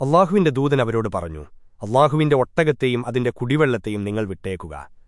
അള്ളാഹുവിന്റെ ദൂതൻ അവരോട് പറഞ്ഞു അള്ളാഹുവിന്റെ ഒട്ടകത്തെയും അതിന്റെ കുടിവെള്ളത്തെയും നിങ്ങൾ വിട്ടേക്കുക.